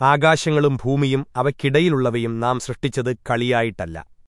ആകാശങ്ങളും ഭൂമിയും അവയ്ക്കിടയിലുള്ളവയും നാം സൃഷ്ടിച്ചത് കളിയായിട്ടല്ല.